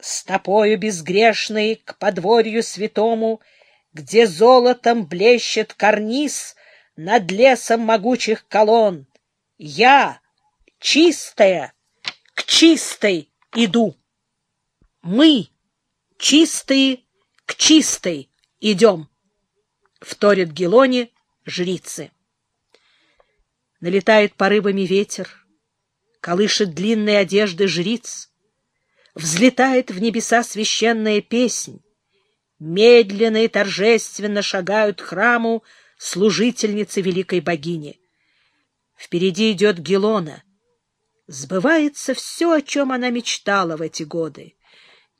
стопою безгрешной к подворью святому, где золотом блещет карниз над лесом могучих колонн. Я, чистая, к чистой иду. Мы, чистые, к чистой идем, — вторит Гелоне жрицы. Налетает порывами ветер, колышет длинные одежды жриц, взлетает в небеса священная песнь, медленно и торжественно шагают к храму служительницы великой богини. Впереди идет Гелона. Сбывается все, о чем она мечтала в эти годы.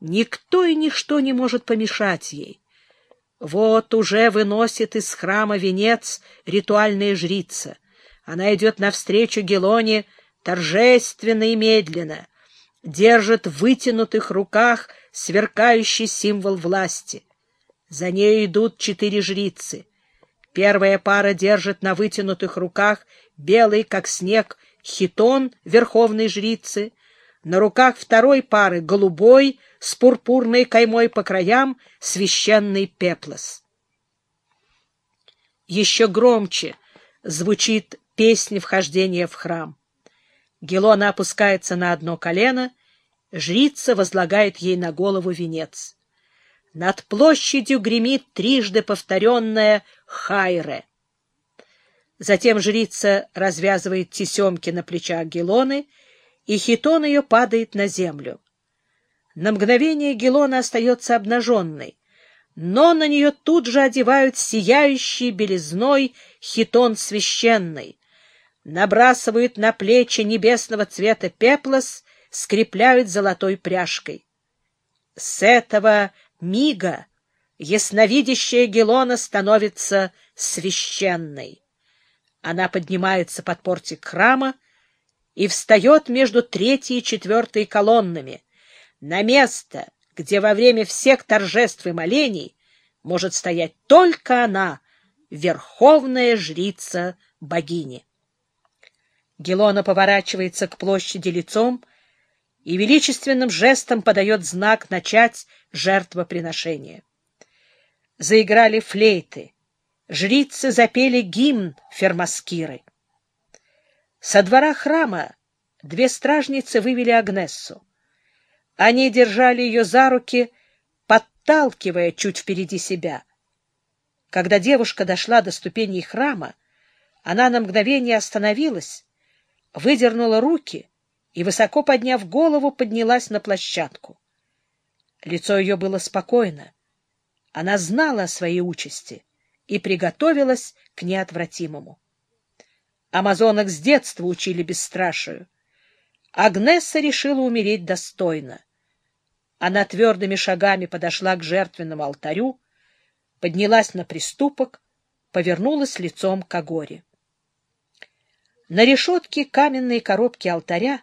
Никто и ничто не может помешать ей. Вот уже выносит из храма венец ритуальная жрица. Она идет навстречу Гелоне торжественно и медленно, держит в вытянутых руках сверкающий символ власти. За ней идут четыре жрицы. Первая пара держит на вытянутых руках белый, как снег, хитон верховной жрицы, на руках второй пары голубой с пурпурной каймой по краям священный пеплос. Еще громче звучит песня вхождения в храм. Гелона опускается на одно колено, жрица возлагает ей на голову венец. Над площадью гремит трижды повторенное «Хайре». Затем жрица развязывает тесемки на плечах Гелоны, и хитон ее падает на землю. На мгновение Гелона остается обнаженной, но на нее тут же одевают сияющий белизной хитон священный, набрасывают на плечи небесного цвета пеплос, скрепляют золотой пряжкой. С этого мига ясновидящая Гелона становится священной. Она поднимается под портик храма и встает между третьей и четвертой колоннами, на место, где во время всех торжеств и молений может стоять только она, верховная жрица богини. Гелона поворачивается к площади лицом и величественным жестом подает знак начать жертвоприношение. Заиграли флейты, жрицы запели гимн фермаскиры. Со двора храма две стражницы вывели Агнессу. Они держали ее за руки, подталкивая чуть впереди себя. Когда девушка дошла до ступеней храма, она на мгновение остановилась, выдернула руки и, высоко подняв голову, поднялась на площадку. Лицо ее было спокойно. Она знала о своей участи и приготовилась к неотвратимому. Амазонок с детства учили бесстрашию. Агнесса решила умереть достойно. Она твердыми шагами подошла к жертвенному алтарю, поднялась на приступок, повернулась лицом к Агоре. На решетке каменной коробки алтаря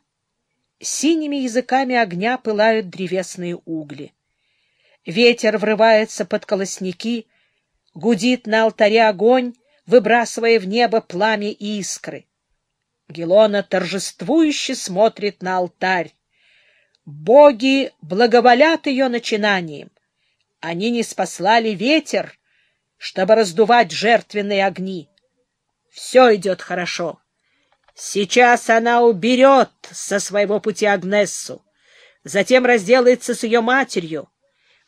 синими языками огня пылают древесные угли. Ветер врывается под колосники, гудит на алтаре огонь, выбрасывая в небо пламя и искры. Гелона торжествующе смотрит на алтарь. Боги благоволят ее начинанием. Они не спаслали ветер, чтобы раздувать жертвенные огни. Все идет хорошо. Сейчас она уберет со своего пути Агнессу, затем разделается с ее матерью,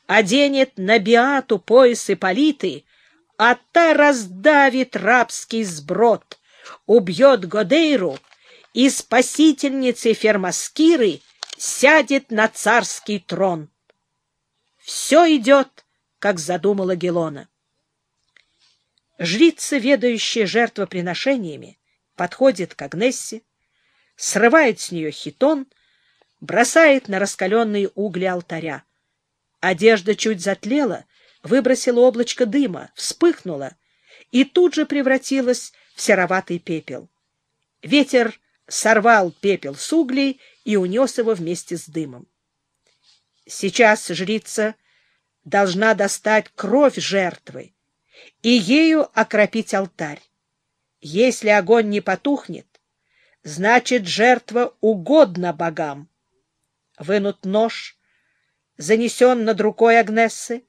оденет на Биату пояс Ипполиты, а та раздавит рабский сброд, убьет Годейру, и спасительницей Фермаскиры сядет на царский трон. Все идет, как задумала Гелона. Жрица, ведающая жертвоприношениями, подходит к Агнессе, срывает с нее хитон, бросает на раскаленные угли алтаря. Одежда чуть затлела, выбросила облачко дыма, вспыхнула и тут же превратилась в сероватый пепел. Ветер сорвал пепел с углей и унес его вместе с дымом. Сейчас жрица должна достать кровь жертвы и ею окропить алтарь. Если огонь не потухнет, значит, жертва угодна богам. Вынут нож, занесен над рукой Агнессы,